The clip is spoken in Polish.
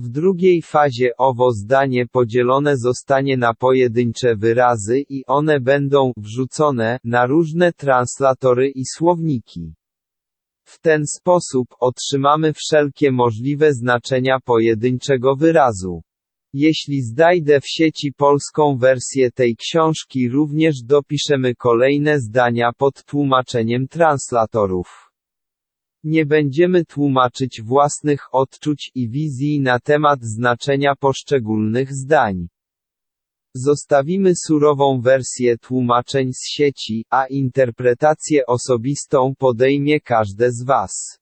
W drugiej fazie owo zdanie podzielone zostanie na pojedyncze wyrazy i one będą wrzucone na różne translatory i słowniki. W ten sposób otrzymamy wszelkie możliwe znaczenia pojedynczego wyrazu. Jeśli znajdę w sieci polską wersję tej książki również dopiszemy kolejne zdania pod tłumaczeniem translatorów. Nie będziemy tłumaczyć własnych odczuć i wizji na temat znaczenia poszczególnych zdań. Zostawimy surową wersję tłumaczeń z sieci, a interpretację osobistą podejmie każde z Was.